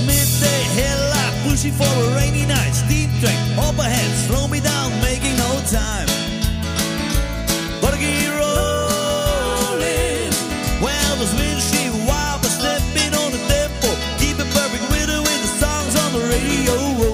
Midday headlight, pushing for a rainy night. Steam train overhead, slow me down, making no time. Gotta. Well, stepping on the tempo, perfect rhythm with the songs on the radio.